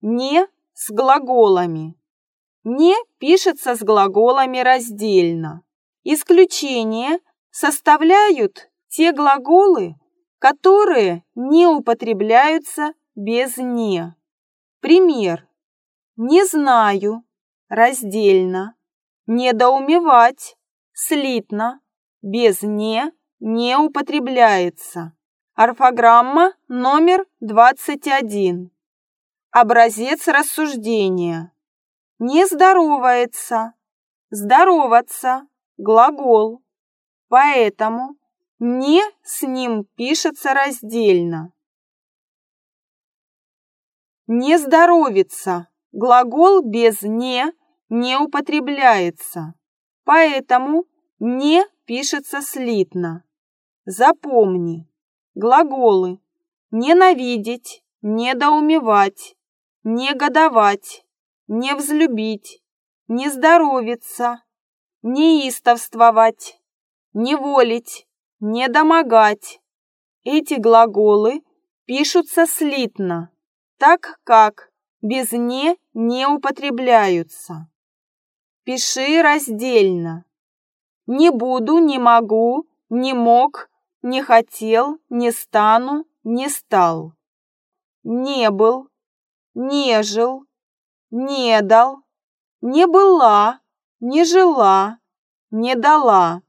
не с глаголами. Не пишется с глаголами раздельно. Исключение составляют те глаголы, которые не употребляются без «не». Пример. Не знаю, раздельно. Недоумевать, слитно, без «не» не употребляется. Орфограмма номер 21. Образец рассуждения. Не здоровается, здороваться, глагол. Поэтому не с ним пишется раздельно. Не здоровится, глагол без не не употребляется. Поэтому не пишется слитно. Запомни. Глаголы. Ненавидеть, недоумевать, негодовать, не взлюбить, не здоровиться, неистовствовать, неволить, недомогать. Эти глаголы пишутся слитно, так как без «не» не употребляются. Пиши раздельно. Не буду, не могу, не мог, не хотел, не стану, не стал. Не был, не жил, не дал, не была, не жила, не дала.